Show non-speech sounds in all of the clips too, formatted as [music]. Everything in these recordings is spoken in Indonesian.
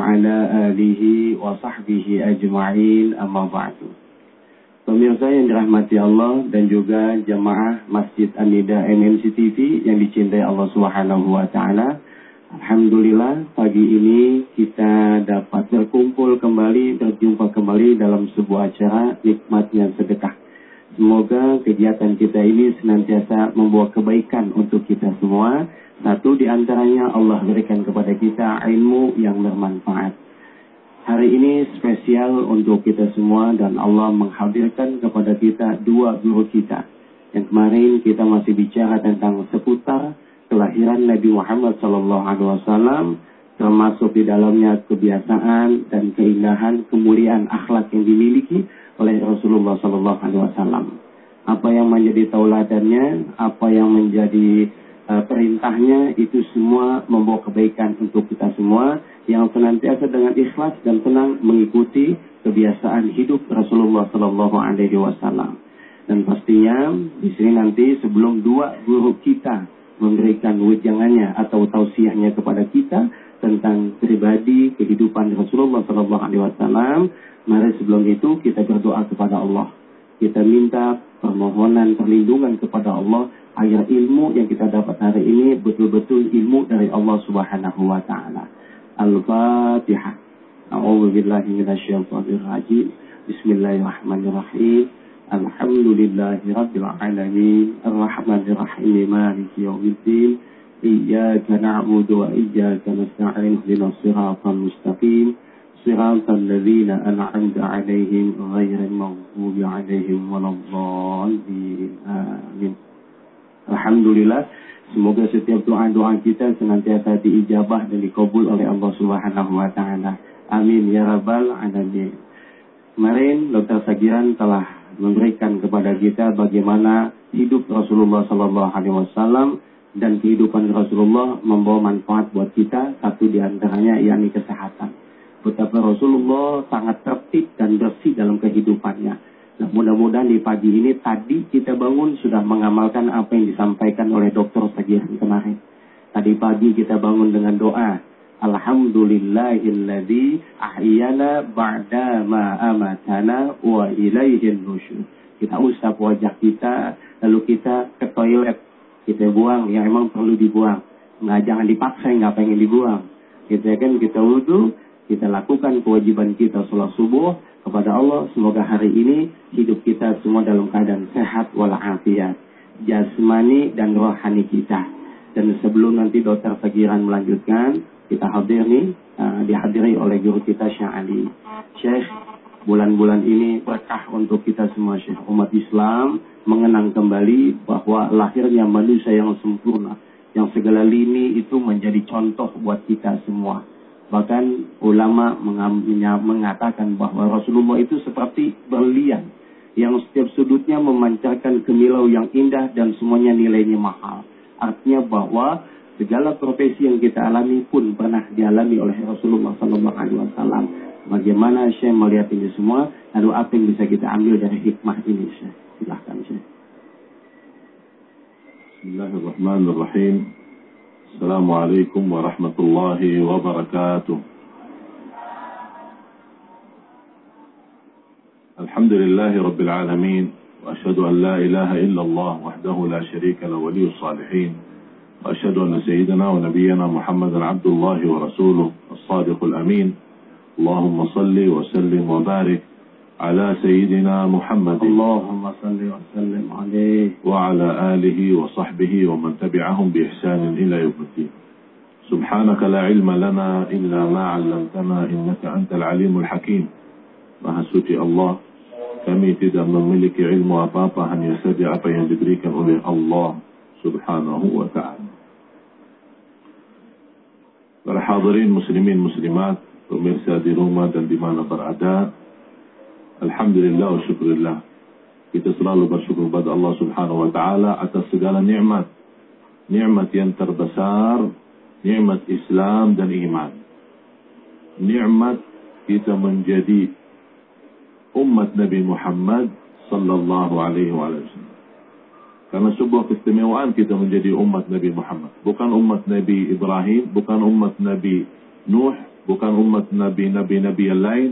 alihi wa sahbihi ajma'in amma ba'du. Pemirsa yang dirahmati Allah dan juga jamaah Masjid Anida MNC TV yang dicintai Allah Subhanahu wa taala. Alhamdulillah pagi ini kita dapat berkumpul kembali, berjumpa kembali dalam sebuah acara nikmatnya sedekah. Semoga kegiatan kita ini senantiasa membawa kebaikan untuk kita semua. Satu di antaranya Allah berikan kepada kita ilmu yang bermanfaat. Hari ini spesial untuk kita semua dan Allah menghadirkan kepada kita dua guru kita. Yang kemarin kita masih bicara tentang seputar kelahiran Nabi Muhammad SAW termasuk di dalamnya kebiasaan dan keindahan kemuliaan akhlak yang dimiliki oleh Rasulullah SAW. Apa yang menjadi tauladannya, apa yang menjadi uh, perintahnya itu semua membawa kebaikan untuk kita semua yang senantiasa dengan ikhlas dan tenang mengikuti kebiasaan hidup Rasulullah SAW. Dan pastinya di sini nanti sebelum dua guru kita memberikan wejangannya atau tausiahnya kepada kita tentang pribadi kehidupan Rasulullah Sallallahu Alaihi Wasallam. Mari sebelum itu kita berdoa kepada Allah. Kita minta permohonan perlindungan kepada Allah agar ilmu yang kita dapat hari ini betul-betul ilmu dari Allah Subhanahu wa taala. Al-Fatihah. A'udzu billahi minasyaitonir rajim. Bismillahirrahmanirrahim. الحمد لله رب العالمين الرحمن الرحيم مالك يوم الدين إياك نعبد وإياك نستعين اهدنا الصراط المستقيم صراط الذين أنعمت عليهم غير المغضوب عليهم ولا الضالين آمين Alhamdulillah Semoga setiap doa-doa kita senantiasa diijabah dan dikabul oleh Allah Subhanahu wa taala. Amin ya rabbal alamin. Kemarin Dr. Sagiran telah memberikan kepada kita bagaimana hidup Rasulullah Sallallahu Alaihi Wasallam dan kehidupan Rasulullah membawa manfaat buat kita. Satu di antaranya yakni kesehatan. Betapa Rasulullah sangat tertib dan bersih dalam kehidupannya. Nah, mudah-mudahan di pagi ini tadi kita bangun sudah mengamalkan apa yang disampaikan oleh dokter Sagihan kemarin. Tadi pagi kita bangun dengan doa Alhamdulillahilladzi ahyana ba'da ma amatana wa ilaihin nusyur. Kita usap wajah kita, lalu kita ke toilet. Kita buang yang emang perlu dibuang. Nggak jangan dipaksa nggak pengen dibuang. Kita kan kita wudhu, kita lakukan kewajiban kita sholat subuh kepada Allah. Semoga hari ini hidup kita semua dalam keadaan sehat walafiat. Jasmani dan rohani kita. Dan sebelum nanti dokter Fagiran melanjutkan, kita hadir nih uh, dihadiri oleh guru kita Syekh Ali. Syekh, bulan-bulan ini berkah untuk kita semua Syekh. Umat Islam mengenang kembali bahwa lahirnya manusia yang sempurna, yang segala lini itu menjadi contoh buat kita semua. Bahkan ulama mengatakan bahwa Rasulullah itu seperti berlian yang setiap sudutnya memancarkan kemilau yang indah dan semuanya nilainya mahal. Artinya bahwa segala profesi yang kita alami pun pernah dialami oleh Rasulullah Sallallahu Alaihi Wasallam. Bagaimana Syekh melihat ini semua? Lalu apa yang bisa kita ambil dari hikmah ini Syekh? Silahkan Syekh. Bismillahirrahmanirrahim. Assalamualaikum warahmatullahi wabarakatuh. الحمد لله رب العالمين وأشهد أن لا إله إلا الله وحده لا شريك له ولي الصالحين وأشهد أن سيدنا ونبينا محمدا عبد الله ورسوله الصادق الأمين اللهم صل وسلم وبارك على سيدنا محمد. اللهم صل وسلم عليه. وعلى آله وصحبه ومن تبعهم بإحسان إلى يوم الدين. سبحانك لا علم لنا إلا ما علمتنا إنك أنت العليم الحكيم. مهسوتي الله كمي تدى من ملك علم أبابا أن يستدعى بين ذكريك جبريك الله سبحانه وتعالى. الحاضرين مسلمين مسلمات muslimat, pemirsa روما rumah dan di Alhamdulillah wa syukurillah. Kita selalu bersyukur kepada Allah subhanahu wa ta'ala atas segala nikmat. Nikmat yang terbesar nikmat Islam dan iman. Nikmat kita menjadi umat Nabi Muhammad sallallahu alaihi wasallam. Karena sebuah keistimewaan kita menjadi umat Nabi Muhammad. Bukan umat Nabi Ibrahim, bukan umat Nabi Nuh, bukan umat Nabi-Nabi-Nabi yang lain.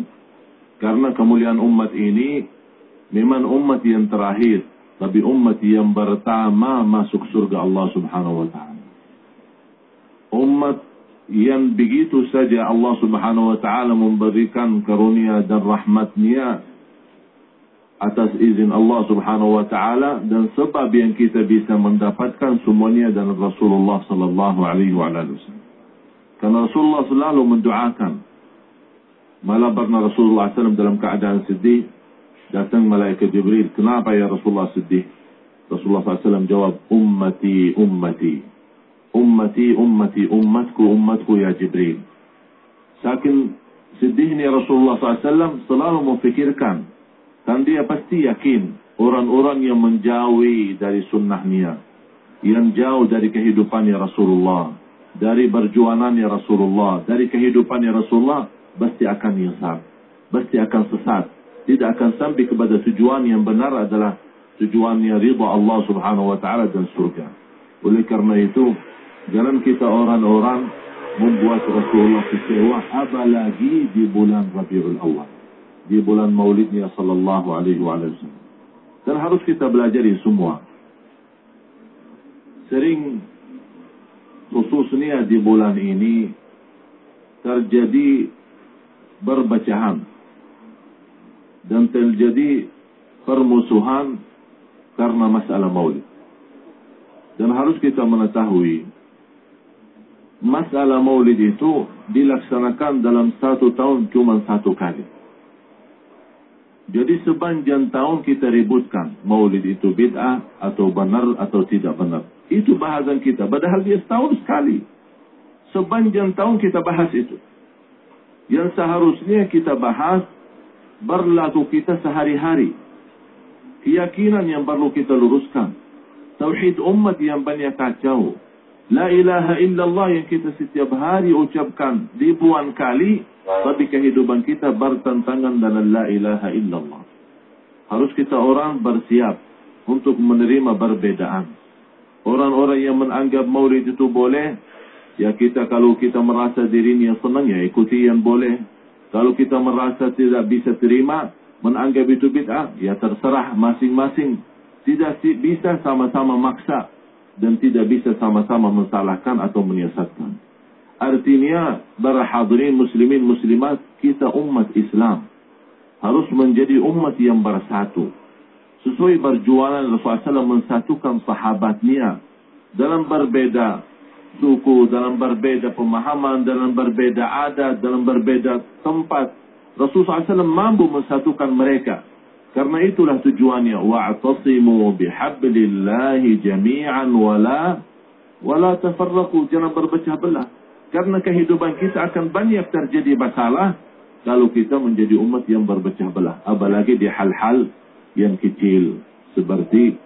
Karena kemuliaan umat ini memang umat yang terakhir. Tapi umat yang pertama masuk surga Allah subhanahu wa ta'ala. Umat yang begitu saja Allah subhanahu wa ta'ala memberikan karunia dan rahmatnya atas izin Allah subhanahu wa ta'ala dan sebab yang kita bisa mendapatkan semuanya dan Rasulullah sallallahu alaihi wa sallam. Karena Rasulullah selalu mendoakan malah pernah Rasulullah SAW dalam keadaan sedih datang malaikat Jibril kenapa ya Rasulullah sedih? Rasulullah SAW jawab ummati ummati. Ummati ummati ummatku ummatku ya Jibril. Saking sedihnya Rasulullah SAW selalu memfikirkan dan dia pasti yakin orang-orang yang menjauhi dari sunnahnya yang jauh dari kehidupannya Rasulullah dari perjuangannya Rasulullah dari kehidupannya Rasulullah pasti akan nyesat pasti akan sesat tidak akan sampai kepada tujuan yang benar adalah tujuannya ridha Allah Subhanahu wa taala dan surga oleh karena itu Jangan kita orang-orang membuat Rasulullah kecewa apalagi di bulan Rabiul Awal. Di bulan maulidnya sallallahu alaihi wa sallam. Dan harus kita belajari semua. Sering khususnya di bulan ini terjadi berbacahan dan terjadi permusuhan karena masalah maulid. Dan harus kita mengetahui masalah maulid itu dilaksanakan dalam satu tahun cuma satu kali. Jadi sepanjang tahun kita ributkan maulid itu bid'ah atau benar atau tidak benar. Itu bahasan kita. Padahal dia setahun sekali. Sepanjang tahun kita bahas itu. Yang seharusnya kita bahas berlaku kita sehari-hari. Keyakinan yang perlu kita luruskan. Tauhid umat yang banyak kacau. La ilaha illallah yang kita setiap hari ucapkan ribuan kali, tapi kehidupan kita bertentangan dengan la ilaha illallah. Harus kita orang bersiap untuk menerima perbedaan. Orang-orang yang menganggap maulid itu boleh, ya kita kalau kita merasa dirinya senang, ya ikuti yang boleh. Kalau kita merasa tidak bisa terima, menanggap itu bid'ah, ya terserah masing-masing. Tidak bisa sama-sama maksa dan tidak bisa sama-sama mensalahkan atau menyesatkan. Artinya, para hadirin muslimin muslimat, kita umat Islam harus menjadi umat yang bersatu. Sesuai perjuangan Rasulullah SAW mensatukan sahabatnya dalam berbeda suku, dalam berbeda pemahaman, dalam berbeda adat, dalam berbeda tempat. Rasulullah SAW mampu mensatukan mereka. Karena itulah tujuannya wa'tasimu bihablillahi jami'an wala wala tafarraqu jangan berpecah belah. Karena kehidupan kita akan banyak terjadi masalah kalau kita menjadi umat yang berpecah belah. Apalagi di hal-hal yang kecil seperti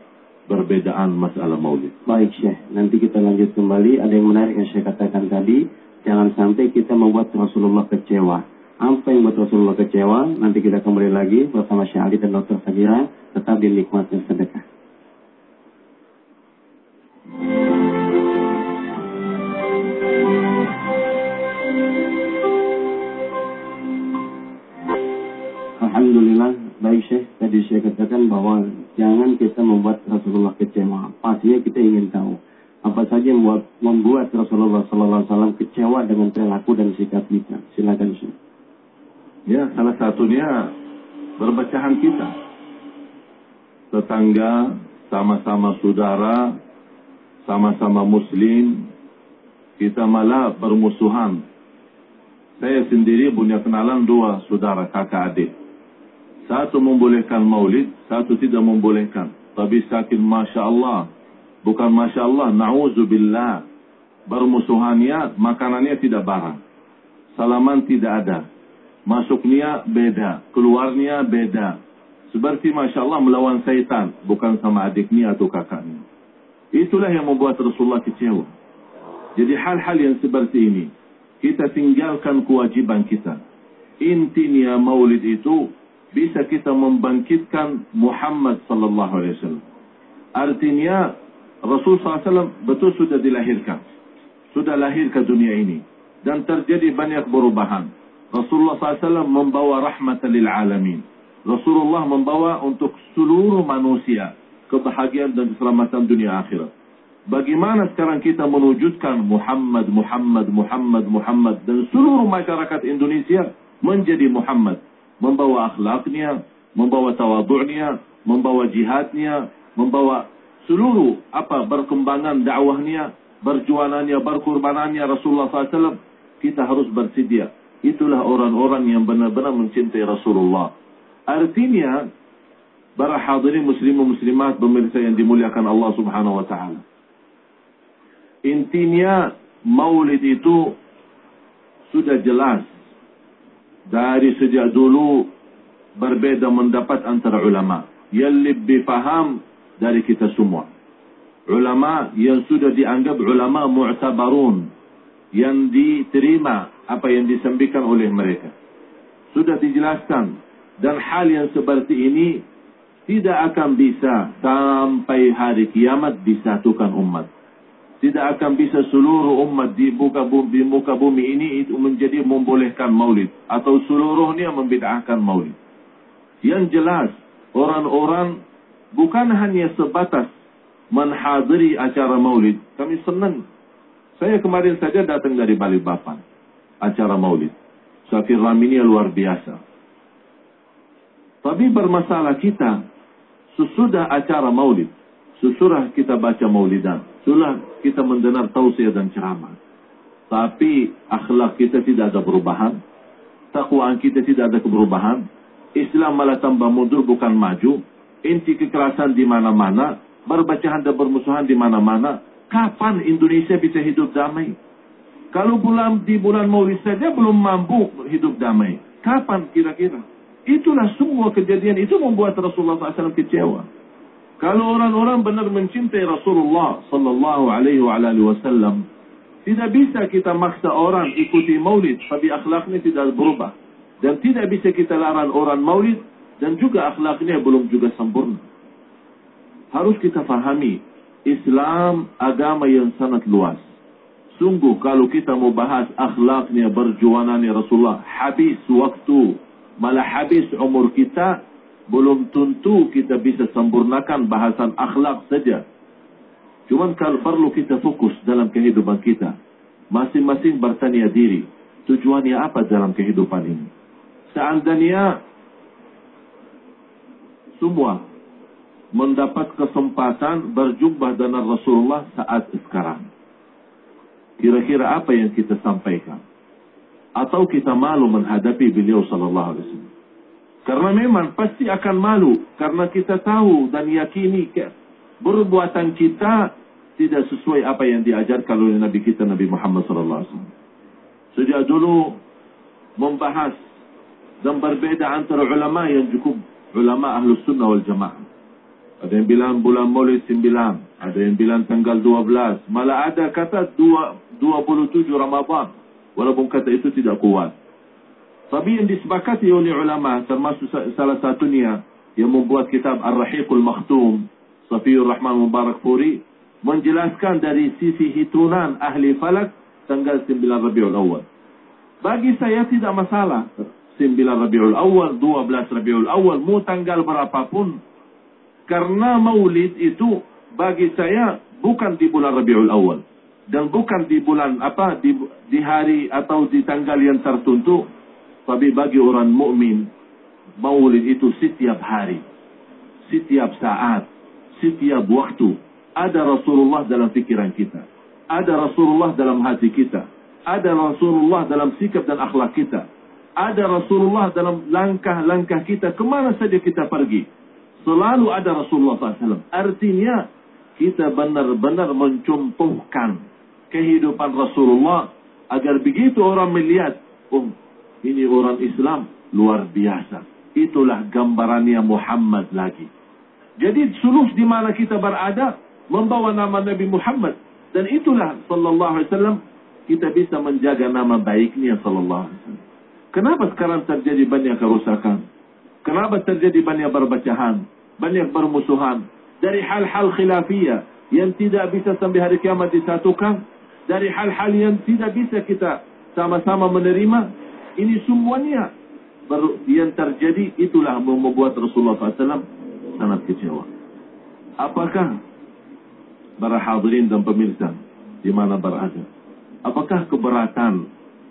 perbedaan masalah maulid. Baik Syekh, nanti kita lanjut kembali. Ada yang menarik yang saya katakan tadi, jangan sampai kita membuat Rasulullah kecewa apa yang buat Rasulullah kecewa, nanti kita kembali lagi bersama Syekh Ali dan Dr. Sagira, tetap di nikmatnya sedekah. Alhamdulillah, baik Syekh, tadi saya katakan bahwa jangan kita membuat Rasulullah kecewa. Pastinya kita ingin tahu apa saja yang membuat, membuat Rasulullah SAW kecewa dengan perilaku dan sikap kita. Silakan Syekh. Ya, salah satunya berbacahan kita. Tetangga, sama-sama saudara, sama-sama muslim, kita malah bermusuhan. Saya sendiri punya kenalan dua saudara kakak adik. Satu membolehkan maulid, satu tidak membolehkan. Tapi saking Masya Allah, bukan Masya Allah, na'udzubillah. Bermusuhannya, makanannya tidak barang. Salaman tidak ada Masuknya beda, keluarnya beda. Seperti Masya Allah melawan syaitan, bukan sama adiknya atau kakaknya. Itulah yang membuat Rasulullah kecewa. Jadi hal-hal yang seperti ini, kita tinggalkan kewajiban kita. Intinya maulid itu bisa kita membangkitkan Muhammad sallallahu alaihi wasallam. Artinya Rasul SAW betul sudah dilahirkan. Sudah lahir ke dunia ini. Dan terjadi banyak perubahan. Rasulullah SAW membawa rahmatan lil alamin. Rasulullah membawa untuk seluruh manusia kebahagiaan dan keselamatan dunia akhirat. Bagaimana sekarang kita mewujudkan Muhammad, Muhammad, Muhammad, Muhammad dan seluruh masyarakat Indonesia menjadi Muhammad. Membawa akhlaknya, membawa tawadhu'nya, membawa jihadnya, membawa seluruh apa perkembangan dakwahnya, berjualannya, berkorbanannya Rasulullah SAW. Kita harus bersedia. Itulah orang-orang yang benar-benar mencintai Rasulullah. Artinya, para hadirin muslimin muslimat pemirsa yang dimuliakan Allah Subhanahu wa taala. Intinya maulid itu sudah jelas dari sejak dulu berbeda mendapat antara ulama yang lebih faham dari kita semua. Ulama yang sudah dianggap ulama mu'tabarun yang diterima apa yang disampaikan oleh mereka. Sudah dijelaskan dan hal yang seperti ini tidak akan bisa sampai hari kiamat disatukan umat tidak akan bisa seluruh umat di muka bumi, di muka bumi ini itu menjadi membolehkan maulid atau seluruhnya membid'ahkan maulid. Yang jelas orang-orang bukan hanya sebatas menghadiri acara maulid. Kami senang. Saya kemarin saja datang dari Balikpapan acara maulid. Safir Ramini luar biasa. Tapi bermasalah kita sesudah acara maulid, sesudah kita baca maulidan, Itulah kita mendengar tausiah dan ceramah. Tapi akhlak kita tidak ada perubahan. Takwaan kita tidak ada perubahan. Islam malah tambah mundur bukan maju. Inti kekerasan di mana-mana. Berbacahan dan bermusuhan di mana-mana. Kapan Indonesia bisa hidup damai? Kalau bulan di bulan Maulid saja belum mampu hidup damai. Kapan kira-kira? Itulah semua kejadian itu membuat Rasulullah SAW kecewa. Kalau orang-orang benar mencintai Rasulullah sallallahu alaihi wasallam, tidak bisa kita maksa orang ikuti maulid tapi akhlaknya tidak berubah. Dan tidak bisa kita larang orang maulid dan juga akhlaknya belum juga sempurna. Harus kita fahami, Islam agama yang sangat luas. Sungguh kalau kita mau bahas akhlaknya, berjuangannya Rasulullah, habis waktu, malah habis umur kita belum tentu kita bisa sempurnakan bahasan akhlak saja. Cuma kalau perlu kita fokus dalam kehidupan kita. Masing-masing bertanya diri. Tujuannya apa dalam kehidupan ini? Seandainya semua mendapat kesempatan berjumpa dengan Rasulullah saat sekarang. Kira-kira apa yang kita sampaikan? Atau kita malu menghadapi beliau sallallahu alaihi wasallam? Karena memang pasti akan malu. Karena kita tahu dan yakini perbuatan kita tidak sesuai apa yang diajarkan oleh Nabi kita Nabi Muhammad SAW. Sejak dulu membahas dan berbeda antara ulama yang cukup ulama ahlus sunnah wal jamaah. Ada yang bilang bulan maulid 9. Ada yang bilang tanggal 12. Malah ada kata 2, 27 Ramadhan. Walaupun kata itu tidak kuat. Tapi yang disepakati oleh ulama termasuk salah satunya yang membuat kitab Ar-Rahiqul Makhtum Safiyur Rahman Mubarak Puri menjelaskan dari sisi hitungan ahli falak tanggal 9 Rabiul Awal. Bagi saya tidak masalah. 9 Rabiul Awal, 12 Rabiul Awal, mau tanggal berapapun. Karena maulid itu bagi saya bukan di bulan Rabiul Awal. Dan bukan di bulan apa di, di hari atau di tanggal yang tertentu tapi bagi orang mukmin, maulid itu setiap hari, setiap saat, setiap waktu. Ada Rasulullah dalam pikiran kita. Ada Rasulullah dalam hati kita. Ada Rasulullah dalam sikap dan akhlak kita. Ada Rasulullah dalam langkah-langkah kita. Ke mana saja kita pergi. Selalu ada Rasulullah SAW. Artinya, kita benar-benar mencumpuhkan kehidupan Rasulullah agar begitu orang melihat, oh ini orang Islam luar biasa. Itulah gambarannya Muhammad lagi. Jadi seluruh di mana kita berada membawa nama Nabi Muhammad Dan itulah sallallahu alaihi wasallam kita bisa menjaga nama baiknya sallallahu alaihi wasallam. Kenapa sekarang terjadi banyak kerusakan? Kenapa terjadi banyak perpecahan, banyak permusuhan dari hal-hal khilafiyah yang tidak bisa sampai hari kiamat disatukan, dari hal-hal yang tidak bisa kita sama-sama menerima, ini semuanya yang terjadi itulah membuat Rasulullah SAW sangat kecewa. Apakah para hadirin dan pemirsa di mana berada? Apakah keberatan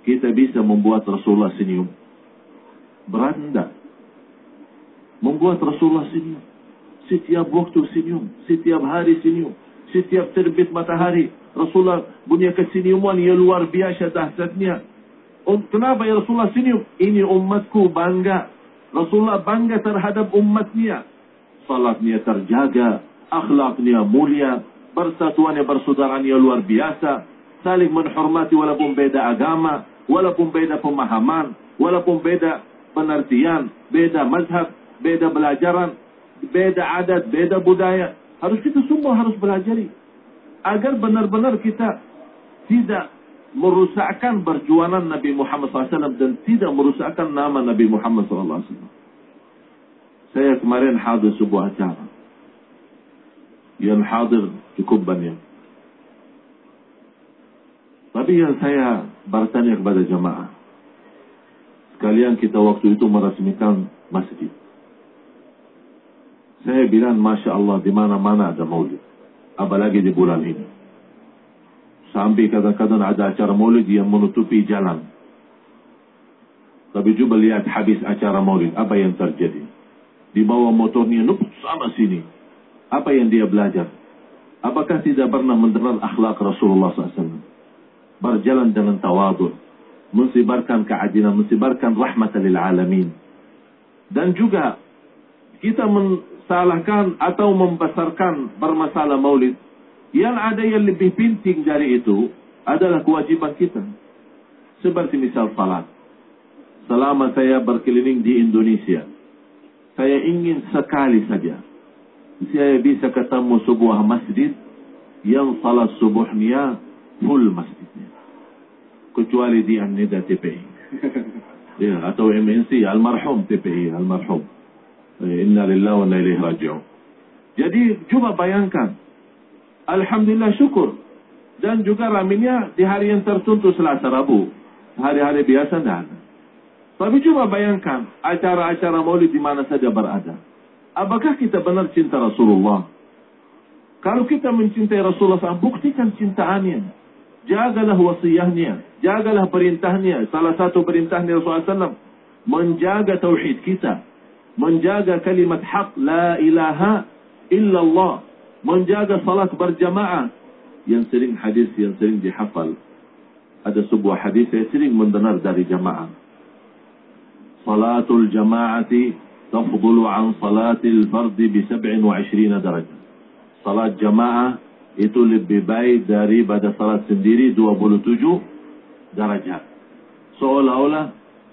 kita bisa membuat Rasulullah senyum? Berat tidak? Membuat Rasulullah senyum. Setiap waktu senyum. Setiap hari senyum. Setiap terbit matahari. Rasulullah punya kesenyuman yang luar biasa dahsyatnya. Kenapa ya Rasulullah senyum? Ini umatku bangga. Rasulullah bangga terhadap umatnya. Salatnya terjaga. Akhlaknya mulia. Persatuannya persaudaranya luar biasa. Saling menghormati walaupun beda agama. Walaupun beda pemahaman. Walaupun beda pengertian. Beda mazhab. Beda belajaran. Beda adat. Beda budaya. Harus kita semua harus belajari. Agar benar-benar kita tidak merusakkan perjuangan Nabi Muhammad SAW dan tidak merusakkan nama Nabi Muhammad SAW. Saya kemarin hadir sebuah acara. Yang hadir cukup banyak. Tapi yang saya bertanya kepada jamaah. Sekalian kita waktu itu meresmikan masjid. Saya bilang, Masya Allah, di mana-mana ada maulid. Apalagi di bulan ini. Sampai kadang-kadang ada acara maulid yang menutupi jalan. Tapi coba lihat habis acara maulid, apa yang terjadi? Di bawah motornya, nup sana sini. Apa yang dia belajar? Apakah tidak pernah mendengar akhlak Rasulullah SAW? Berjalan dengan tawadhu. Mensibarkan keadilan, mensibarkan rahmat lil alamin. Dan juga kita mensalahkan atau membesarkan bermasalah maulid yang ada yang lebih penting dari itu adalah kewajiban kita. Seperti misal salat. Selama saya berkeliling di Indonesia, saya ingin sekali saja saya bisa ketemu sebuah masjid yang salat subuhnya full masjidnya. Kecuali di An-Nida TPI. [laughs] ya, atau MNC, almarhum TPI, almarhum. Inna lillahi wa inna ilaihi raji'un. Jadi coba bayangkan Alhamdulillah syukur. Dan juga raminya di hari yang tertentu Selasa Rabu. Hari-hari biasa ada. Tapi coba bayangkan acara-acara maulid di mana saja berada. Apakah kita benar cinta Rasulullah? Kalau kita mencintai Rasulullah SAW, buktikan cintaannya. Jagalah wasiyahnya. Jagalah perintahnya. Salah satu perintahnya Rasulullah SAW. Menjaga tauhid kita. Menjaga kalimat hak. La ilaha illallah menjaga salat berjamaah. Yang sering hadis yang sering dihafal. Ada sebuah hadis yang sering mendengar dari jamaah. Salatul jamaati tafdulu an salatil fardi bi 27 darajah salat jamaah itu lebih baik daripada salat sendiri 27 darajat seolah-olah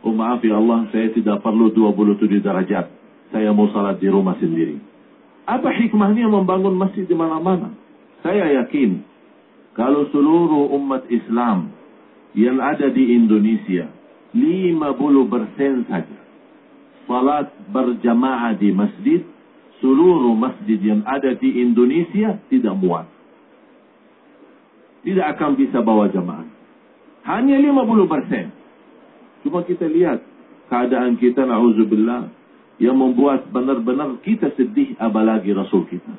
oh maaf ya Allah saya tidak perlu 27 darajat saya mau salat di rumah sendiri apa hikmahnya membangun masjid di mana-mana? Saya yakin kalau seluruh umat Islam yang ada di Indonesia 50% saja salat berjamaah di masjid seluruh masjid yang ada di Indonesia tidak muat. Tidak akan bisa bawa jamaah. Hanya 50%. Cuma kita lihat keadaan kita na'udzubillah yang membuat benar-benar kita sedih apalagi Rasul kita.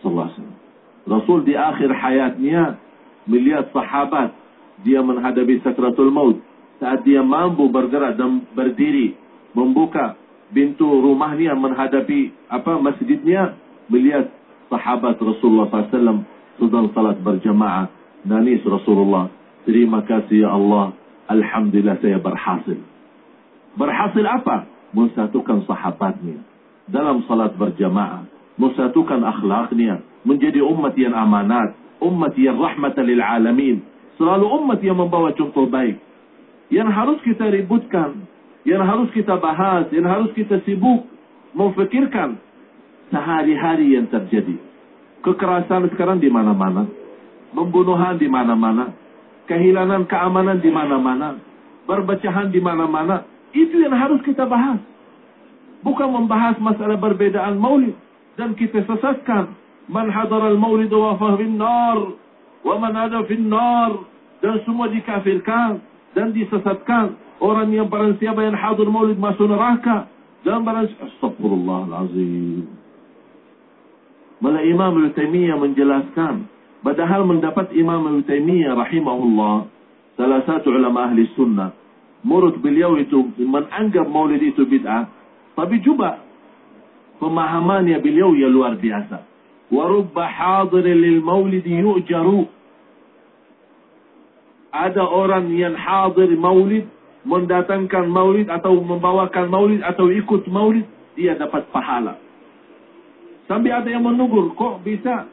Sallallahu alaihi wasallam. Rasul di akhir hayatnya melihat sahabat dia menghadapi sakratul maut. Saat dia mampu bergerak dan berdiri membuka pintu rumahnya menghadapi apa masjidnya melihat sahabat Rasulullah SAW sedang salat berjamaah. Nangis Rasulullah terima kasih ya Allah Alhamdulillah saya berhasil. Berhasil apa mensatukan sahabatnya dalam salat berjamaah, mensatukan akhlaknya, menjadi umat yang amanat, umat yang rahmatan lil alamin, selalu umat yang membawa contoh baik. Yang harus kita ributkan, yang harus kita bahas, yang harus kita sibuk memfikirkan sehari-hari yang terjadi. Kekerasan sekarang di mana-mana. Pembunuhan di mana-mana. Kehilangan keamanan di mana-mana. Berbacahan di mana-mana. Itu yang harus kita bahas. Bukan membahas masalah perbedaan maulid. Dan kita sesatkan. Man hadar al-maulid wa fahrin nar. Wa man ada fin nar. Dan semua dikafirkan. Dan disesatkan. Orang yang barang siapa yang hadir maulid masuk neraka. Dan barang Astagfirullahalazim. Malah Imam Al-Taimiyah menjelaskan. Padahal mendapat Imam Al-Taimiyah rahimahullah. Salah satu ulama ahli sunnah. Murid beliau itu menganggap maulid itu bid'ah. Tapi juga pemahamannya beliau ya luar biasa. Warubba hadir lil maulid yu'jaru. Ada orang yang hadir maulid mendatangkan maulid atau membawakan maulid atau ikut maulid, dia dapat pahala. Sampai ada yang menegur, kok bisa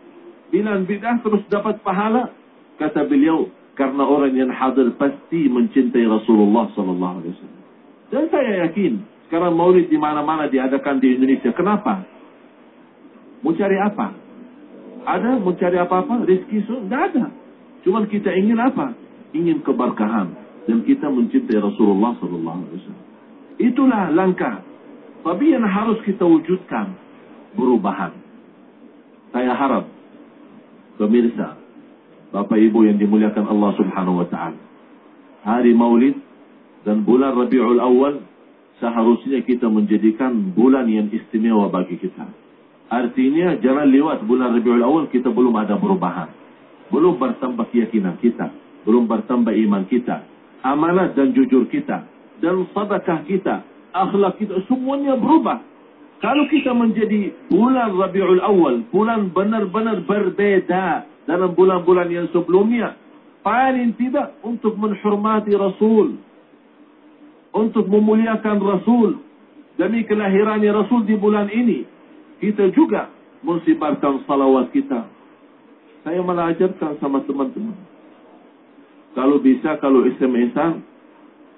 bilang bid'ah terus dapat pahala? Kata beliau, karena orang yang hadir pasti mencintai Rasulullah sallallahu alaihi wasallam. Dan saya yakin sekarang maulid di mana-mana diadakan di Indonesia. Kenapa? Mau cari apa? Ada mau cari apa-apa? Rizki so? Tidak ada. Cuman kita ingin apa? Ingin keberkahan dan kita mencintai Rasulullah sallallahu alaihi wasallam. Itulah langkah. Tapi yang harus kita wujudkan perubahan. Saya harap pemirsa, Bapak Ibu yang dimuliakan Allah Subhanahu wa taala. Hari Maulid dan bulan Rabiul Awal seharusnya kita menjadikan bulan yang istimewa bagi kita. Artinya jangan lewat bulan Rabiul Awal kita belum ada perubahan. Belum bertambah keyakinan kita, belum bertambah iman kita, amanat dan jujur kita, dan sedekah kita, akhlak kita, semuanya berubah. Kalau kita menjadi bulan Rabiul Awal, bulan benar-benar berbeda dalam bulan-bulan yang sebelumnya, paling tidak untuk menghormati Rasul, untuk memuliakan Rasul, demi kelahirannya Rasul di bulan ini, kita juga mensibarkan salawat kita. Saya malah ajarkan sama teman-teman. Kalau bisa, kalau SMS-an,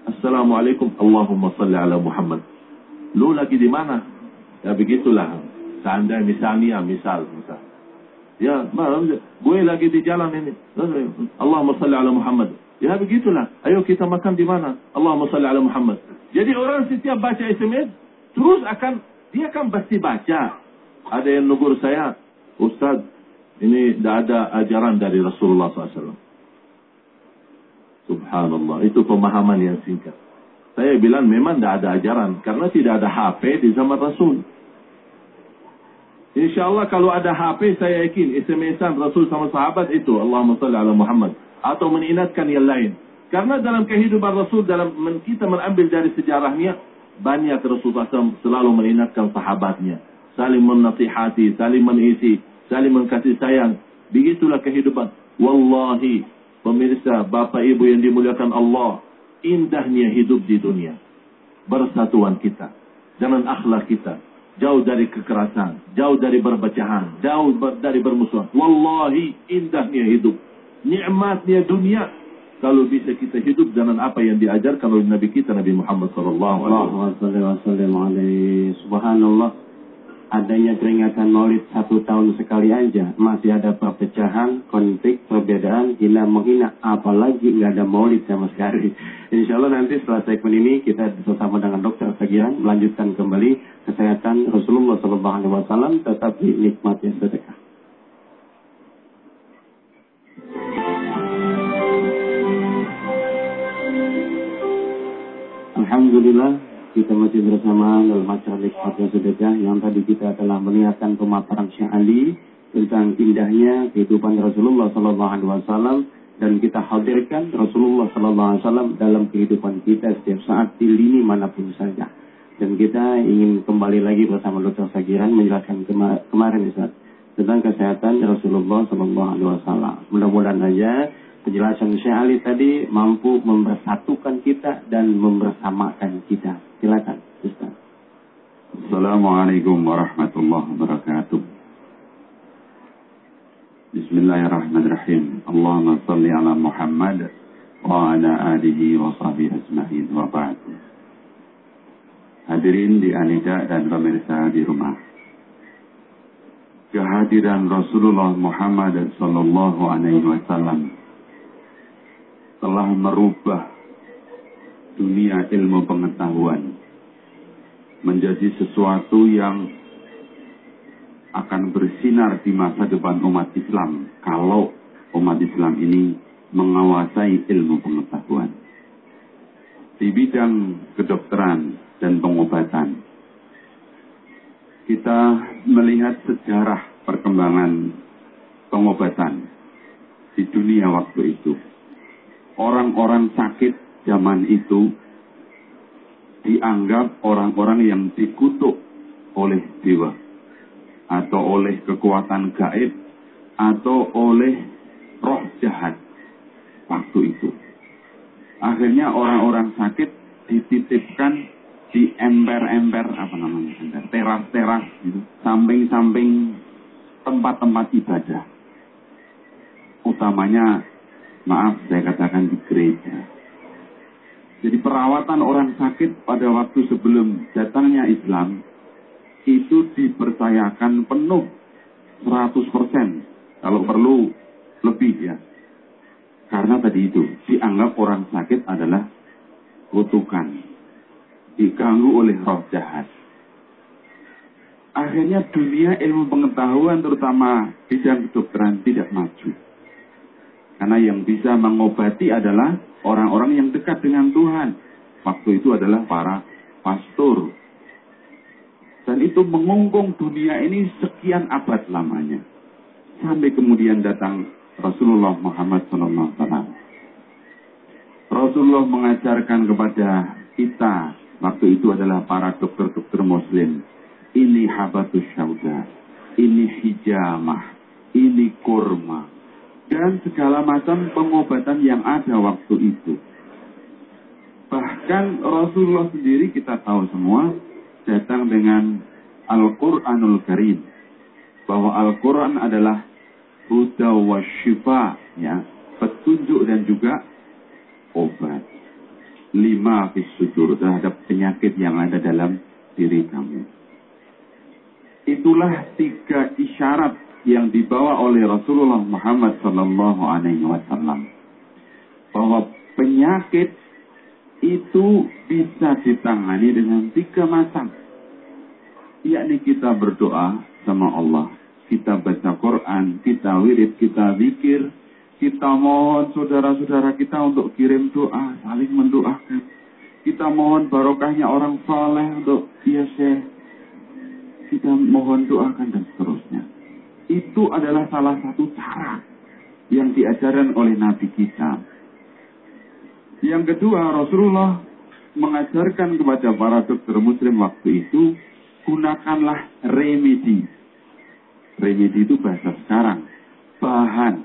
Assalamualaikum, Allahumma salli ala Muhammad. Lu lagi di mana? Ya begitulah. Seandainya misalnya, misal, misal. Ya, gue lagi di jalan ini. Allahumma salli ala Muhammad. Ya begitulah. Ayo kita makan di mana? Allahumma salli ala Muhammad. Jadi orang setiap baca SMS, terus akan, dia akan pasti baca. Ada yang nugur saya, Ustaz, ini tidak ada ajaran dari Rasulullah SAW. Subhanallah, itu pemahaman yang singkat. Saya bilang memang tidak ada ajaran karena tidak ada HP di zaman Rasul. Insya Allah kalau ada HP saya yakin SMS-an Rasul sama sahabat itu Allahumma salli ala Muhammad atau mengingatkan yang lain. Karena dalam kehidupan Rasul dalam kita mengambil dari sejarahnya banyak Rasulullah SAW selalu mengingatkan sahabatnya, saling menasihati, saling mengisi, saling mengkasih sayang. Begitulah kehidupan. Wallahi Pemirsa, Bapak Ibu yang dimuliakan Allah, indahnya hidup di dunia. Bersatuan kita, dengan akhlak kita, jauh dari kekerasan, jauh dari berbacahan, jauh dari bermusuhan. Wallahi indahnya hidup, nikmatnya dunia. Kalau bisa kita hidup dengan apa yang diajarkan oleh Nabi kita Nabi Muhammad sallallahu alaihi wasallam. Subhanallah adanya peringatan maulid satu tahun sekali aja masih ada perpecahan, konflik, perbedaan, hina menghina, apalagi nggak ada maulid sama sekali. [laughs] Insya Allah nanti setelah segmen ini kita bersama dengan Dokter Sagian melanjutkan kembali kesehatan Rasulullah Sallallahu Alaihi Wasallam tetapi nikmatnya sedekah. Alhamdulillah kita masih bersama dalam acara Nikmatnya Sedekah yang tadi kita telah melihatkan pemaparan Syekh Ali tentang indahnya kehidupan Rasulullah Sallallahu Alaihi Wasallam dan kita hadirkan Rasulullah Sallallahu Alaihi Wasallam dalam kehidupan kita setiap saat di lini mana pun saja. Dan kita ingin kembali lagi bersama Dr. Sagiran menjelaskan kema kemarin Ustaz tentang kesehatan Rasulullah Sallallahu Alaihi Wasallam. Mudah-mudahan saja penjelasan Syekh Ali tadi mampu mempersatukan kita dan membersamakan kita. Silakan, Ustaz. Assalamualaikum warahmatullahi wabarakatuh. Bismillahirrahmanirrahim. Allahumma salli ala Muhammad wa ala alihi wa sahbihi ajma'in wa ba'd. Hadirin di Anida dan pemirsa di rumah. kehadiran Rasulullah Muhammad Sallallahu Alaihi Wasallam telah merubah dunia ilmu pengetahuan menjadi sesuatu yang akan bersinar di masa depan umat Islam kalau umat Islam ini menguasai ilmu pengetahuan di bidang kedokteran dan pengobatan. Kita melihat sejarah perkembangan pengobatan di dunia waktu itu. Orang-orang sakit zaman itu dianggap orang-orang yang dikutuk oleh dewa atau oleh kekuatan gaib atau oleh roh jahat waktu itu. Akhirnya orang-orang sakit dititipkan di ember-ember apa namanya teras-teras gitu samping-samping tempat-tempat ibadah utamanya maaf saya katakan di gereja jadi perawatan orang sakit pada waktu sebelum datangnya Islam itu dipercayakan penuh 100% kalau perlu lebih ya karena tadi itu dianggap orang sakit adalah kutukan. Diganggu oleh roh jahat. Akhirnya dunia ilmu pengetahuan terutama bidang kedokteran tidak maju. Karena yang bisa mengobati adalah orang-orang yang dekat dengan Tuhan. Waktu itu adalah para pastor. Dan itu mengungkung dunia ini sekian abad lamanya. Sampai kemudian datang Rasulullah Muhammad SAW. Rasulullah mengajarkan kepada kita waktu itu adalah para dokter-dokter muslim. Ini habatus syauda, ini hijamah, ini kurma, dan segala macam pengobatan yang ada waktu itu. Bahkan Rasulullah sendiri kita tahu semua datang dengan Al-Quranul Karim. Bahwa Al-Quran adalah huda wa syifa ya petunjuk dan juga obat lima fisudur terhadap penyakit yang ada dalam diri kamu itulah tiga isyarat yang dibawa oleh Rasulullah Muhammad Sallallahu Alaihi Wasallam bahwa penyakit itu bisa ditangani dengan tiga macam yakni kita berdoa sama Allah kita baca Quran, kita wirid, kita zikir, kita mohon saudara-saudara kita untuk kirim doa, saling mendoakan. Kita mohon barokahnya orang saleh untuk ya syekh. Kita mohon doakan dan seterusnya. Itu adalah salah satu cara yang diajarkan oleh Nabi kita. Yang kedua, Rasulullah mengajarkan kepada para dokter muslim waktu itu, gunakanlah remedi Remedi itu bahasa sekarang. Bahan.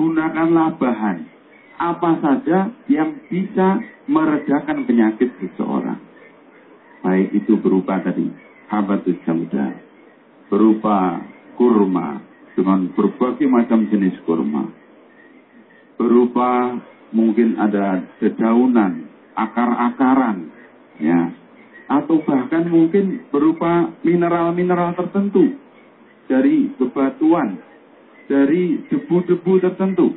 Gunakanlah bahan. Apa saja yang bisa meredakan penyakit seseorang. Baik itu berupa tadi habatus sauda. Berupa kurma. Dengan berbagai macam jenis kurma. Berupa mungkin ada dedaunan, akar-akaran. Ya, atau bahkan mungkin berupa mineral-mineral tertentu dari bebatuan, dari debu-debu tertentu.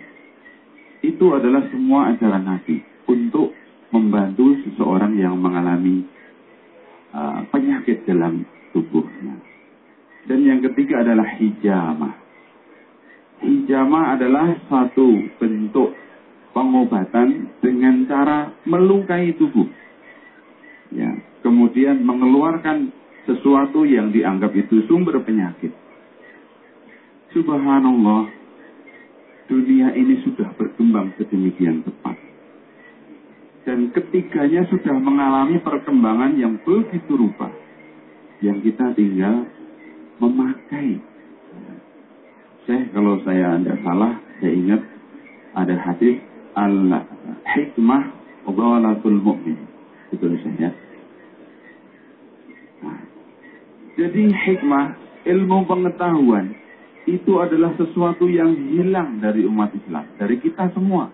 Itu adalah semua ajaran Nabi untuk membantu seseorang yang mengalami uh, penyakit dalam tubuhnya. Dan yang ketiga adalah hijamah. Hijamah adalah satu bentuk pengobatan dengan cara melukai tubuh. Ya, kemudian mengeluarkan sesuatu yang dianggap itu sumber penyakit. Subhanallah, dunia ini sudah berkembang sedemikian cepat. Dan ketiganya sudah mengalami perkembangan yang begitu rupa. Yang kita tinggal memakai. Saya kalau saya tidak salah, saya ingat ada hadis al-hikmah ghalatul mu'min. Itu saya. Nah, jadi hikmah, ilmu pengetahuan itu adalah sesuatu yang hilang dari umat Islam, dari kita semua.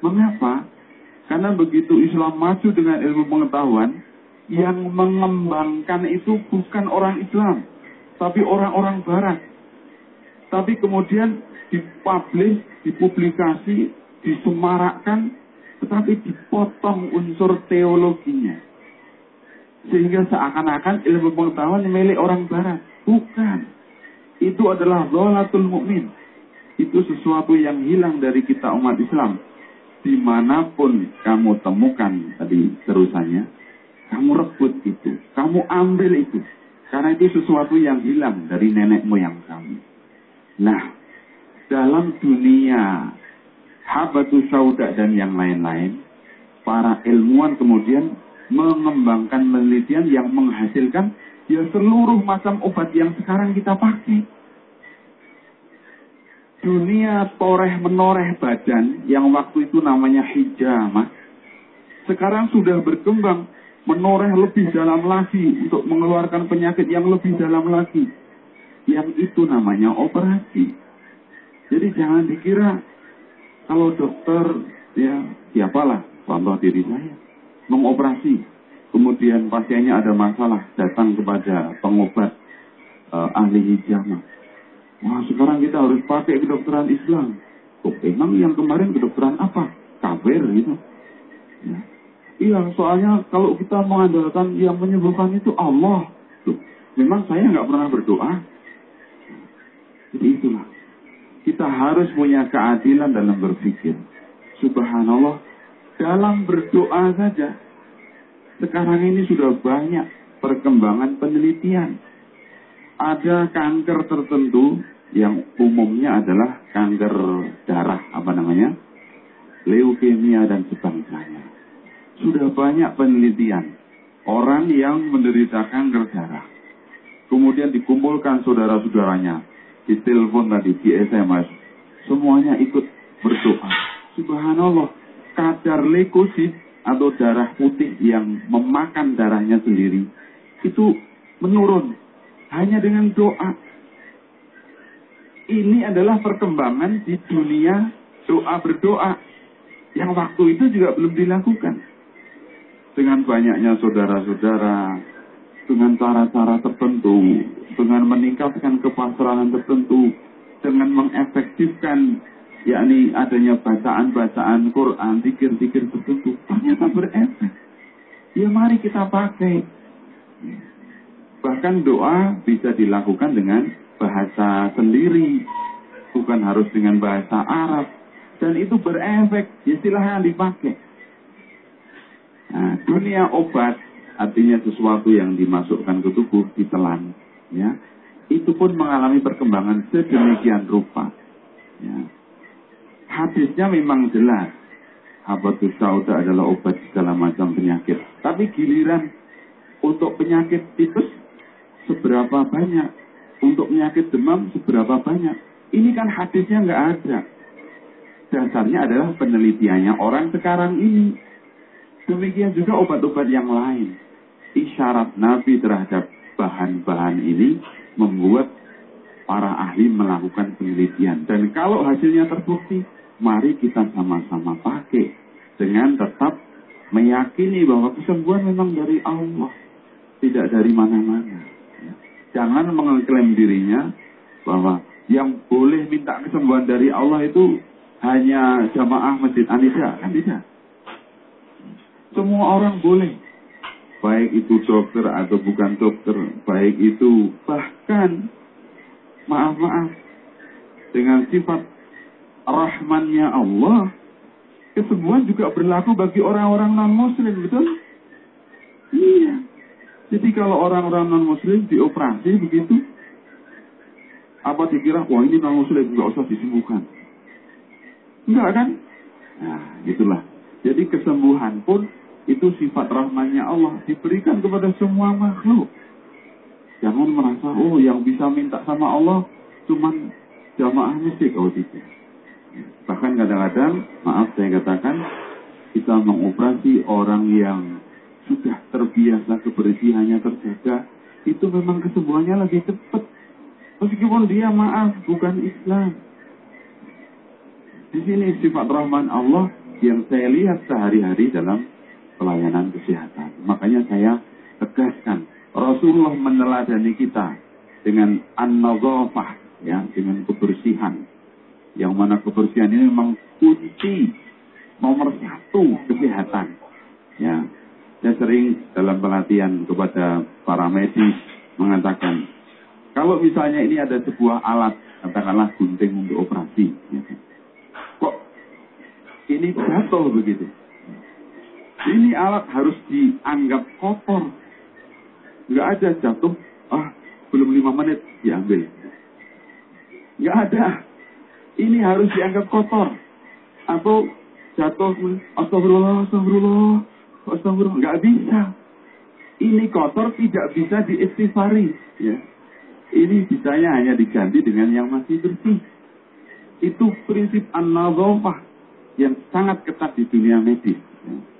Mengapa? Karena begitu Islam maju dengan ilmu pengetahuan, yang mengembangkan itu bukan orang Islam, tapi orang-orang Barat. Tapi kemudian dipublish, dipublikasi, disemarakkan, tetapi dipotong unsur teologinya. Sehingga seakan-akan ilmu pengetahuan milik orang barat. Bukan. Itu adalah dholatul mukmin. Itu sesuatu yang hilang dari kita umat Islam. Di mana pun kamu temukan tadi terusannya, kamu rebut itu, kamu ambil itu. Karena itu sesuatu yang hilang dari nenek moyang kamu. Nah, dalam dunia habatu sauda dan yang lain-lain, para ilmuwan kemudian mengembangkan penelitian yang menghasilkan ya seluruh macam obat yang sekarang kita pakai. Dunia toreh menoreh badan yang waktu itu namanya hijamah, sekarang sudah berkembang menoreh lebih dalam lagi untuk mengeluarkan penyakit yang lebih dalam lagi. Yang itu namanya operasi. Jadi jangan dikira kalau dokter ya siapalah contoh diri saya mengoperasi kemudian pasiennya ada masalah datang kepada pengobat uh, ahli hijama. Wah sekarang kita harus pakai kedokteran Islam. Kok emang yang kemarin kedokteran apa? Kafir gitu. Ya. Iya, soalnya kalau kita mengandalkan yang menyembuhkan itu Allah. Tuh, memang saya nggak pernah berdoa. Jadi itulah kita harus punya keadilan dalam berpikir. Subhanallah, dalam berdoa saja, sekarang ini sudah banyak perkembangan penelitian. Ada kanker tertentu yang umumnya adalah kanker darah, apa namanya? Leukemia dan sebangsanya. Sudah banyak penelitian. Orang yang menderita kanker darah. Kemudian dikumpulkan saudara-saudaranya di telepon tadi, di SMS, semuanya ikut berdoa. Subhanallah, kadar leukosit atau darah putih yang memakan darahnya sendiri itu menurun hanya dengan doa. Ini adalah perkembangan di dunia doa berdoa yang waktu itu juga belum dilakukan. Dengan banyaknya saudara-saudara dengan cara-cara tertentu, dengan meningkatkan kepasrahan tertentu, dengan mengefektifkan yakni adanya bacaan-bacaan Quran, zikir-zikir tertentu, ternyata berefek. Ya mari kita pakai. Bahkan doa bisa dilakukan dengan bahasa sendiri, bukan harus dengan bahasa Arab. Dan itu berefek, ya silahkan dipakai. Nah, dunia obat artinya sesuatu yang dimasukkan ke tubuh ditelan ya. Itu pun mengalami perkembangan sedemikian rupa ya. hadisnya memang jelas habatus sauda adalah obat segala macam penyakit. Tapi giliran untuk penyakit tipes seberapa banyak? Untuk penyakit demam seberapa banyak? Ini kan hadisnya nggak ada. Dasarnya adalah penelitiannya orang sekarang ini demikian juga obat-obat yang lain isyarat Nabi terhadap bahan-bahan ini membuat para ahli melakukan penelitian. Dan kalau hasilnya terbukti, mari kita sama-sama pakai dengan tetap meyakini bahwa kesembuhan memang dari Allah, tidak dari mana-mana. Jangan mengklaim dirinya bahwa yang boleh minta kesembuhan dari Allah itu hanya jamaah masjid Anida, kan tidak. Semua orang boleh baik itu dokter atau bukan dokter, baik itu bahkan maaf-maaf dengan sifat rahmannya Allah, kesembuhan juga berlaku bagi orang-orang non-muslim, betul? Iya. Jadi kalau orang-orang non-muslim dioperasi begitu, apa dikira, wah ini non-muslim, nggak usah disembuhkan. Enggak kan? Nah, itulah. Jadi kesembuhan pun itu sifat rahmannya Allah diberikan kepada semua makhluk. Jangan merasa, oh yang bisa minta sama Allah cuman jamaah masjid. Oh tidak. Bahkan kadang-kadang, maaf saya katakan, kita mengoperasi orang yang sudah terbiasa kebersihannya terjaga, itu memang kesembuhannya lebih cepat. Meskipun dia maaf, bukan Islam. Di sini sifat rahman Allah yang saya lihat sehari-hari dalam pelayanan kesehatan. Makanya saya tegaskan, Rasulullah meneladani kita dengan an-nazafah, ya dengan kebersihan. Yang mana kebersihan ini memang kunci nomor satu kesehatan. Ya, saya sering dalam pelatihan kepada para medis mengatakan, kalau misalnya ini ada sebuah alat, katakanlah gunting untuk operasi, ya, kok ini jatuh begitu? Ini alat harus dianggap kotor. Nggak ada jatuh, ah belum lima menit diambil. Nggak ada. Ini harus dianggap kotor. Atau jatuh, astagfirullah, astagfirullah, astagfirullah. Nggak bisa. Ini kotor tidak bisa diistighfari. Ya. Ini bisanya hanya diganti dengan yang masih bersih. Itu prinsip an yang sangat ketat di dunia medis. Ya.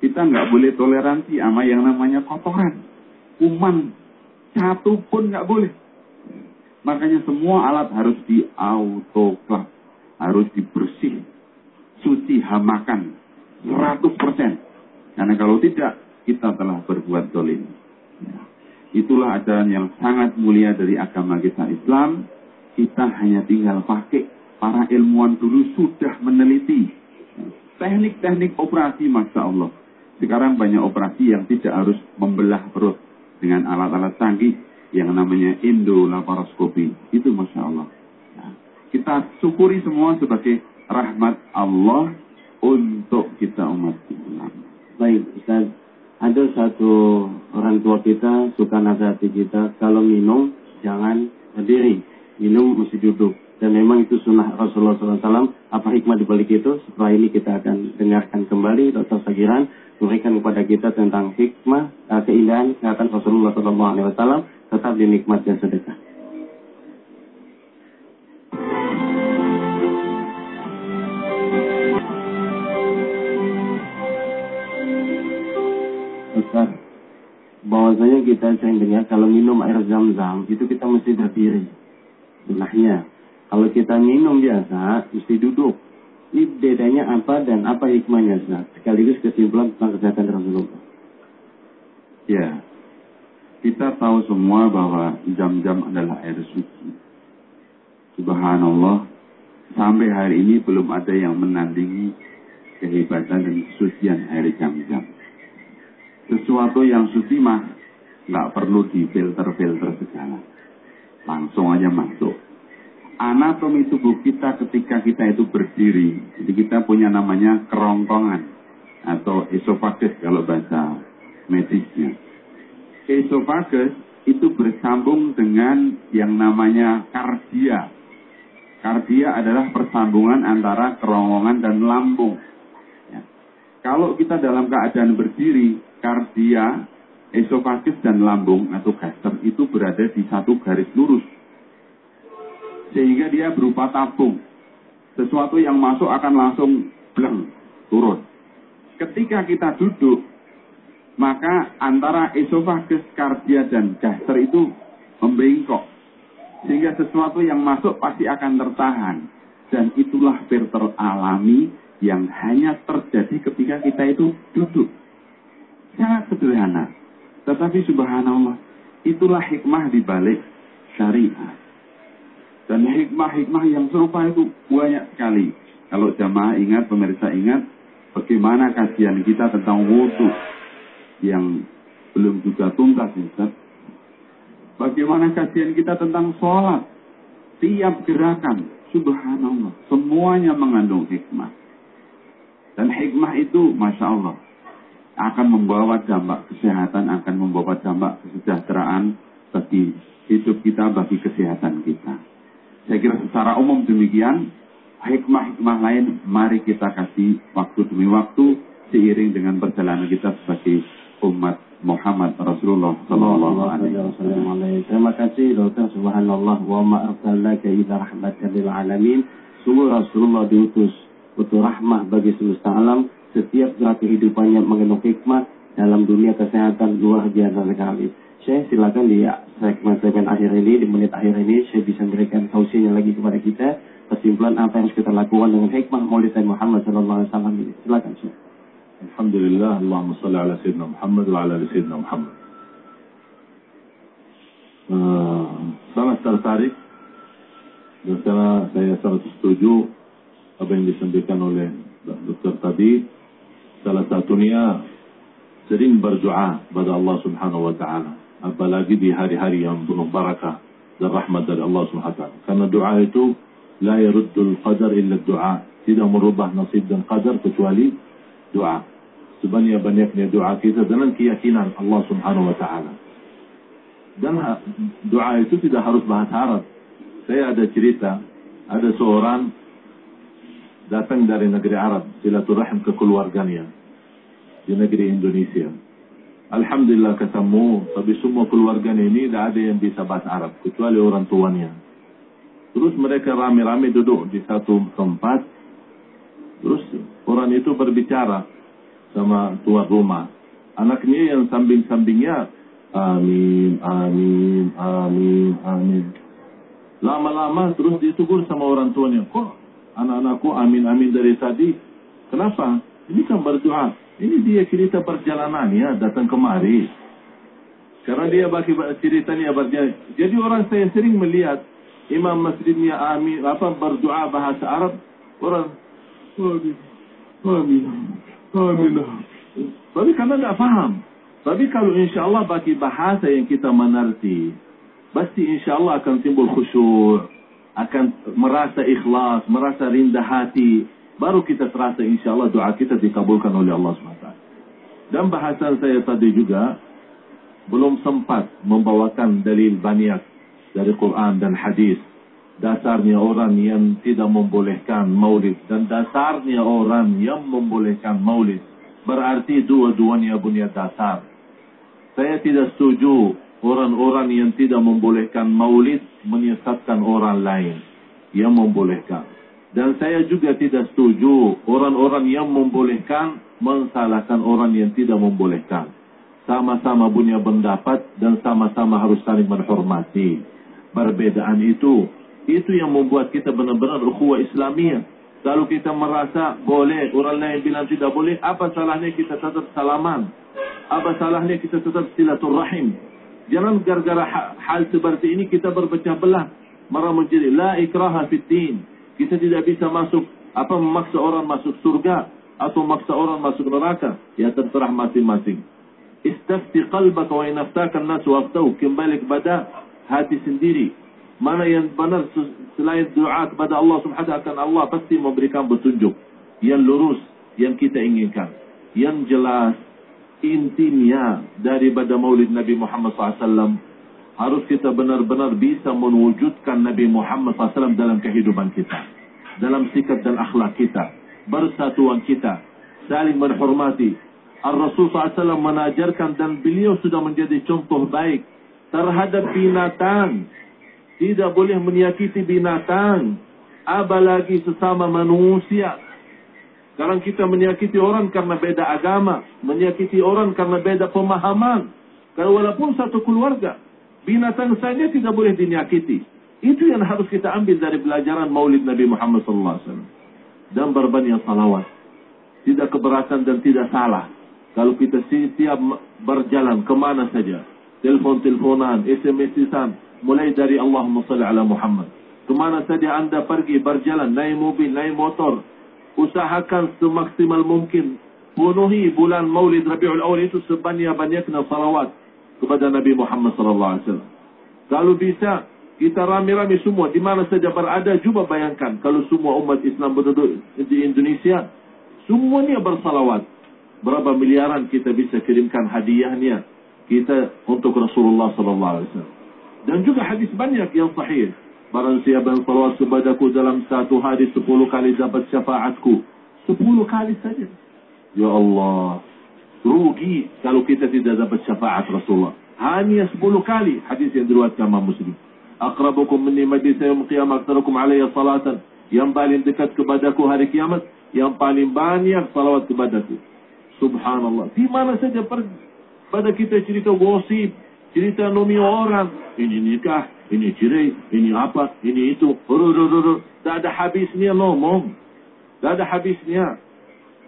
Kita nggak boleh toleransi sama yang namanya kotoran. Kuman satu pun nggak boleh. Makanya semua alat harus di autoclave, harus dibersih, suci hamakan 100%. Karena kalau tidak, kita telah berbuat dolim. Itulah ajaran yang sangat mulia dari agama kita Islam. Kita hanya tinggal pakai. Para ilmuwan dulu sudah meneliti teknik-teknik operasi, Masya Allah. Sekarang banyak operasi yang tidak harus membelah perut dengan alat-alat canggih yang namanya endolaparoskopi. Itu Masya Allah. Nah, kita syukuri semua sebagai rahmat Allah untuk kita umat Islam. Baik, Ustaz. Ada satu orang tua kita suka nasihati kita, kalau minum jangan berdiri, minum mesti duduk. Dan memang itu sunnah Rasulullah SAW. Apa hikmah di balik itu? Setelah ini kita akan dengarkan kembali Dr. Sagiran memberikan kepada kita tentang hikmah, uh, keindahan, kesehatan Rasulullah SAW. Tetap dinikmat dan sedekah. Bahwasanya kita sering dengar kalau minum air zam-zam itu kita mesti berdiri. Sunahnya. Kalau kita minum biasa, mesti duduk. Ini bedanya apa dan apa hikmahnya, Ustaz? Sekaligus kesimpulan tentang kesehatan Rasulullah. Ya, kita tahu semua bahwa jam-jam adalah air suci. Subhanallah, sampai hari ini belum ada yang menandingi kehebatan dan kesucian air jam-jam. Sesuatu yang suci mah nggak perlu difilter-filter segala. Langsung aja masuk anatomi tubuh kita ketika kita itu berdiri. Jadi kita punya namanya kerongkongan atau esofagus kalau bahasa medisnya. Esofagus itu bersambung dengan yang namanya kardia. Kardia adalah persambungan antara kerongkongan dan lambung. Ya. Kalau kita dalam keadaan berdiri, kardia, esofagus dan lambung atau gaster itu berada di satu garis lurus sehingga dia berupa tabung. Sesuatu yang masuk akan langsung bleng, turun. Ketika kita duduk, maka antara esofagus, kardia, dan gaster itu membengkok. Sehingga sesuatu yang masuk pasti akan tertahan. Dan itulah filter alami yang hanya terjadi ketika kita itu duduk. Sangat sederhana. Tetapi subhanallah, itulah hikmah di balik syariat. Dan hikmah-hikmah yang serupa itu banyak sekali. Kalau jamaah ingat, pemirsa ingat, bagaimana kajian kita tentang wudhu yang belum juga tuntas, Ustaz. Bagaimana kajian kita tentang sholat, tiap gerakan, subhanallah, semuanya mengandung hikmah. Dan hikmah itu, Masya Allah, akan membawa dampak kesehatan, akan membawa dampak kesejahteraan bagi hidup kita, bagi kesehatan kita. Saya kira secara umum demikian. Hikmah-hikmah lain mari kita kasih waktu demi waktu seiring dengan perjalanan kita sebagai umat Muhammad Rasulullah Sallallahu Alaihi Wasallam. Terima kasih Dokter Subhanallah wa ma arsalnaka illa rahmatan alamin. Sungguh Rasulullah diutus untuk rahmah bagi semesta alam. Setiap gerak kehidupannya mengandung hikmah dalam dunia kesehatan luar biasa sekali. Syekh silakan di segmen-segmen akhir ini, di menit akhir ini, saya bisa memberikan tausiahnya lagi kepada kita, kesimpulan apa yang kita lakukan dengan hikmah maulid Muhammad sallallahu alaihi wasallam ini. Silakan Syekh. Alhamdulillah, Allahumma salli ala Sayyidina Muhammad wa ala Sayyidina Muhammad. Uh, sangat tertarik karena saya sangat setuju apa yang disampaikan oleh dokter tadi. Salah satunya sering berdoa kepada Allah Subhanahu wa taala, apalagi di hari-hari yang penuh barakah dan rahmat dari Allah Subhanahu wa taala. Karena doa itu la yaruddul qadar illa doa, tidak merubah nasib dan qadar kecuali doa. Sebanyak-banyaknya doa kita dengan keyakinan Allah Subhanahu wa taala. Dan doa itu tidak harus bahasa Arab. Saya ada cerita, ada seorang datang dari negeri Arab, silaturahim Alhamdulillah ketemu, tapi semua keluarganya ini tidak ada yang bisa bahasa Arab, kecuali orang tuanya. Terus mereka rame-rame duduk di satu tempat, terus orang itu berbicara sama tuan rumah. Anaknya yang samping-sampingnya Amin, amin, amin, amin. Lama-lama terus ditegur sama orang tuanya. Kok anak-anakku amin-amin dari tadi? Kenapa? Ini kan berdoa. Ini dia cerita perjalanan ya datang kemari. Karena dia bagi ceritanya berjalan. Jadi orang saya sering melihat imam masjidnya amin apa berdoa bahasa Arab orang amin amin amin. Tapi karena tidak faham. Tapi kalau insya Allah bagi bahasa yang kita mengerti, pasti insya Allah akan timbul khusyuk, akan merasa ikhlas, merasa rendah hati. Baru kita terasa insya Allah doa kita dikabulkan oleh Allah SWT. Dan bahasan saya tadi juga, belum sempat membawakan dalil banyak dari Quran dan hadis. Dasarnya orang yang tidak membolehkan maulid. Dan dasarnya orang yang membolehkan maulid. Berarti dua-duanya punya dasar. Saya tidak setuju orang-orang yang tidak membolehkan maulid menyesatkan orang lain yang membolehkan. Dan saya juga tidak setuju orang-orang yang membolehkan mensalahkan orang yang tidak membolehkan. Sama-sama punya pendapat dan sama-sama harus saling menghormati. Perbedaan itu, itu yang membuat kita benar-benar ukhuwah Islamiyah. Kalau kita merasa boleh, orang lain bilang tidak boleh, apa salahnya kita tetap salaman? Apa salahnya kita tetap silaturrahim? Jangan gara-gara hal seperti ini kita berpecah belah. Marah menjadi la ikraha din. Kita tidak bisa masuk apa memaksa orang masuk surga atau memaksa orang masuk neraka. Ya terserah masing-masing. Istafti qalbaka wa inaftakan nas waftau. Kembali kepada hati sendiri. Mana yang benar selain doa kepada Allah subhanahu ta'ala Allah pasti memberikan petunjuk. Yang lurus, yang kita inginkan. Yang jelas, intinya daripada maulid Nabi Muhammad SAW harus kita benar-benar bisa mewujudkan Nabi Muhammad SAW dalam kehidupan kita. Dalam sikap dan akhlak kita. Bersatuan kita. Saling menghormati. Al-Rasul SAW menajarkan dan beliau sudah menjadi contoh baik terhadap binatang. Tidak boleh menyakiti binatang. Apalagi sesama manusia. Sekarang kita menyakiti orang karena beda agama, menyakiti orang karena beda pemahaman. Kalau walaupun satu keluarga, binatang saja tidak boleh dinyakiti. Itu yang harus kita ambil dari pelajaran Maulid Nabi Muhammad SAW. Dan berbanyak salawat. Tidak keberatan dan tidak salah. Kalau kita setiap berjalan ke mana saja. Telepon-teleponan, SMS-an. Mulai dari Allahumma salli ala Muhammad. Ke mana saja anda pergi berjalan, naik mobil, naik motor, usahakan semaksimal mungkin penuhi bulan Maulid Rabiul Awal itu sebanyak-banyaknya salawat kepada Nabi Muhammad wasallam. Kalau bisa kita rame-rame semua di mana saja berada cuba bayangkan kalau semua umat Islam berduduk di Indonesia semuanya bersalawat. Berapa miliaran kita bisa kirimkan hadiahnya kita untuk Rasulullah sallallahu alaihi wasallam. Dan juga hadis banyak yang sahih Barang siapa yang salawat kepadaku dalam satu hari sepuluh kali dapat syafaatku. Sepuluh kali saja. Ya Allah. Rugi kalau kita tidak dapat syafaat Rasulullah. Hanya sepuluh kali. Hadis yang diriwayatkan Imam Muslim. Akrabukum minni majlis yawm qiyamah aktsarukum alayya salatan. Yang paling dekat kepadaku hari kiamat, yang paling banyak salawat kepadaku. Subhanallah. Di mana saja pergi. Pada kita cerita gosip, cerita nomi orang. Ini nikah, ini cerai, ini apa, ini itu. Tak ada habisnya ngomong. Tak ada habisnya.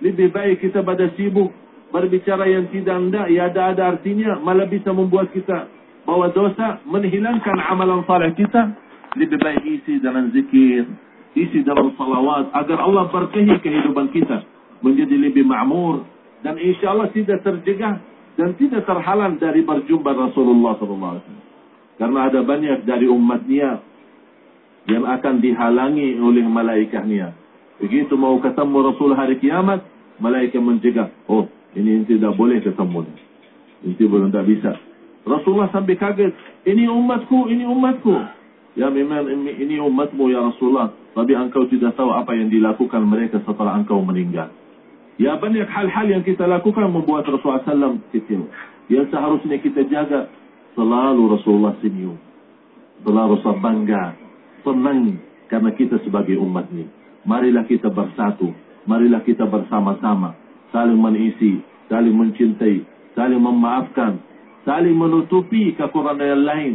Lebih baik kita pada sibuk berbicara yang tidak ada, ya ada ada artinya, malah bisa membuat kita bawa dosa, menghilangkan amalan saleh kita. lebih baik isi dalam zikir, isi dalam salawat agar Allah berkahi kehidupan kita menjadi lebih makmur dan insya Allah tidak terjegah dan tidak terhalang dari berjumpa Rasulullah SAW. Karena ada banyak dari umatnya yang akan dihalangi oleh malaikatnya. Begitu mau ketemu Rasul hari kiamat, malaikat mencegah. Oh, ini tidak boleh ketemu. Ini belum tak bisa. Rasulullah sampai kaget. Ini umatku, ini umatku. Ya memang ini umatmu ya Rasulullah. Tapi engkau tidak tahu apa yang dilakukan mereka setelah engkau meninggal. Ya banyak hal-hal yang kita lakukan membuat Rasulullah SAW kecil. Yang seharusnya kita jaga. Selalu Rasulullah senyum. Selalu Rasulullah bangga. Senang karena kita sebagai umatnya. Marilah kita bersatu. Marilah kita bersama-sama. Saling mengisi. Saling mencintai. Saling memaafkan. Saling menutupi kekurangan yang lain.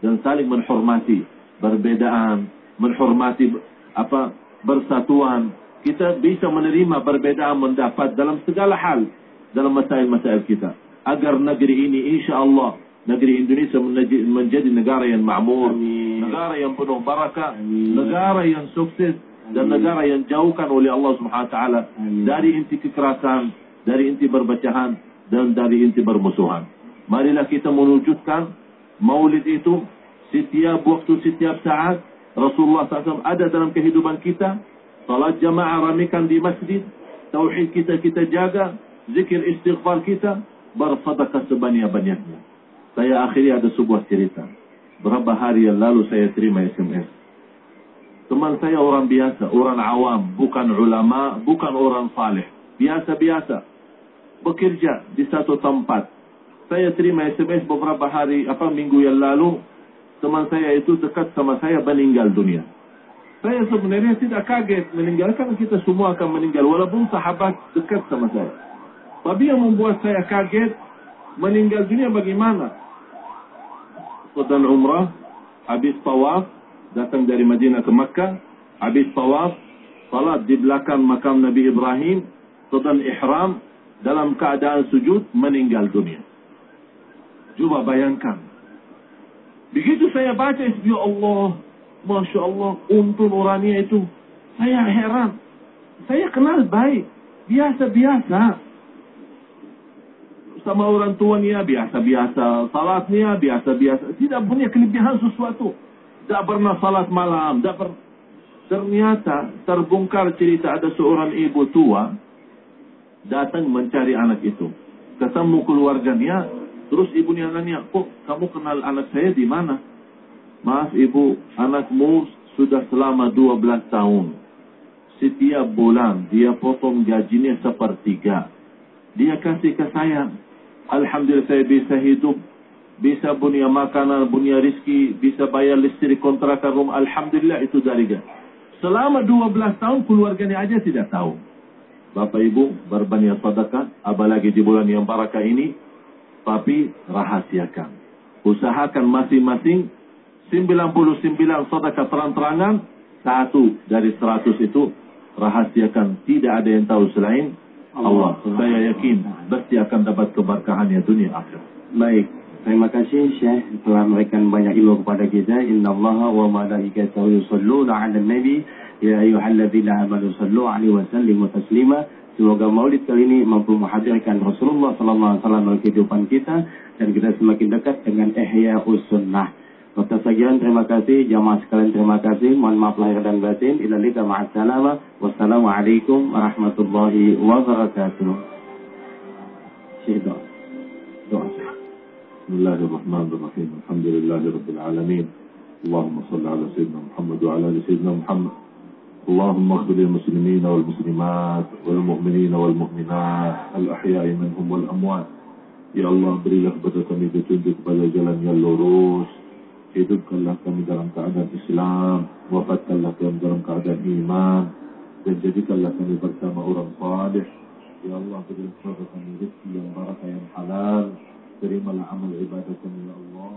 Dan saling menghormati. Berbedaan. Menghormati apa bersatuan kita bisa menerima perbedaan mendapat dalam segala hal dalam masail-masail kita. Agar negeri ini insya Allah negeri Indonesia menjadi negara yang makmur, negara yang penuh barakah, negara yang sukses dan negara yang jauhkan oleh Allah Subhanahu wa taala dari inti kekerasan, dari inti berbacahan dan dari inti bermusuhan. Marilah kita mewujudkan maulid itu setiap waktu, setiap saat Rasulullah SAW ada dalam kehidupan kita Salat jamaah ramikan di masjid. Tauhid kita kita jaga. Zikir istighfar kita. Bersadaqah sebanyak-banyaknya. Saya akhiri ada sebuah cerita. Berapa hari yang lalu saya terima SMS. Teman saya orang biasa, orang awam, bukan ulama, bukan orang saleh. Biasa-biasa. Bekerja di satu tempat. Saya terima SMS beberapa hari, apa minggu yang lalu, teman saya itu dekat sama saya meninggal dunia. Saya sebenarnya tidak kaget meninggalkan kita semua akan meninggal walaupun sahabat dekat sama saya. Tapi yang membuat saya kaget meninggal dunia bagaimana? Sedang umrah, habis tawaf, datang dari Madinah ke Makkah, habis tawaf, salat di belakang makam Nabi Ibrahim, sedang ihram, dalam keadaan sujud, meninggal dunia. Cuba bayangkan. Begitu saya baca, ya Allah, Masya Allah, untung orangnya itu. Saya heran. Saya kenal baik. Biasa-biasa. Sama orang tuanya biasa-biasa. Salatnya biasa-biasa. Tidak punya kelebihan sesuatu. Tidak pernah salat malam. Tidak per... Ternyata terbongkar cerita ada seorang ibu tua. Datang mencari anak itu. Ketemu keluarganya. Terus ibunya nanya, kok kamu kenal anak saya di mana? Maaf ibu, anakmu sudah selama 12 tahun. Setiap bulan dia potong gajinya sepertiga. Dia kasih ke saya. Alhamdulillah saya bisa hidup. Bisa punya makanan, punya rizki. Bisa bayar listrik kontrakan rumah. Alhamdulillah itu dari dia. Selama 12 tahun keluarganya aja tidak tahu. Bapak ibu berbanyak sedekah. Apalagi di bulan yang barakah ini. Tapi rahasiakan. Usahakan masing-masing 99 sedekah terang-terangan, satu dari 100 itu rahasiakan. Tidak ada yang tahu selain Allah. Saya yakin pasti akan dapat keberkahannya dunia akhir. Baik. Terima kasih Syekh telah memberikan banyak ilmu kepada kita. Inna Allah wa malaikatahu yusalluna 'alan nabi ya ayyuhalladzina amanu sallu 'alaihi wa sallimu taslima. Semoga maulid kali ini mampu menghadirkan Rasulullah sallallahu alaihi wasallam dalam kehidupan kita dan kita semakin dekat dengan ihya sunnah. Dr. Sagian, terima kasih. Jamaah sekalian, terima kasih. Mohon maaf lahir dan batin. Ilalika ma'assalama. Wassalamualaikum warahmatullahi wabarakatuh. Syekh. بسم الله الرحمن الرحيم. الحمد لله رب العالمين. اللهم صل على سيدنا محمد وعلى آل سيدنا محمد. اللهم اغفر للمسلمين والمسلمات والمؤمنين والمؤمنات الأحياء منهم والأموات. يا الله بري لخبطة كمي بتنجك بلا جلن يلوروش هدوك الله كمي دلم كعدا الإسلام وفتك الله كمي دلم كعدا الإيمان تنجدك الله كمي برسام أورا صالح يا الله بري لخبطة كمي يا مباركة يا حلال كريما العمل عبادة يا الله.